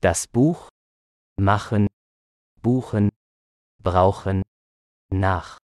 Das Buch? Machen, buchen, brauchen, nach.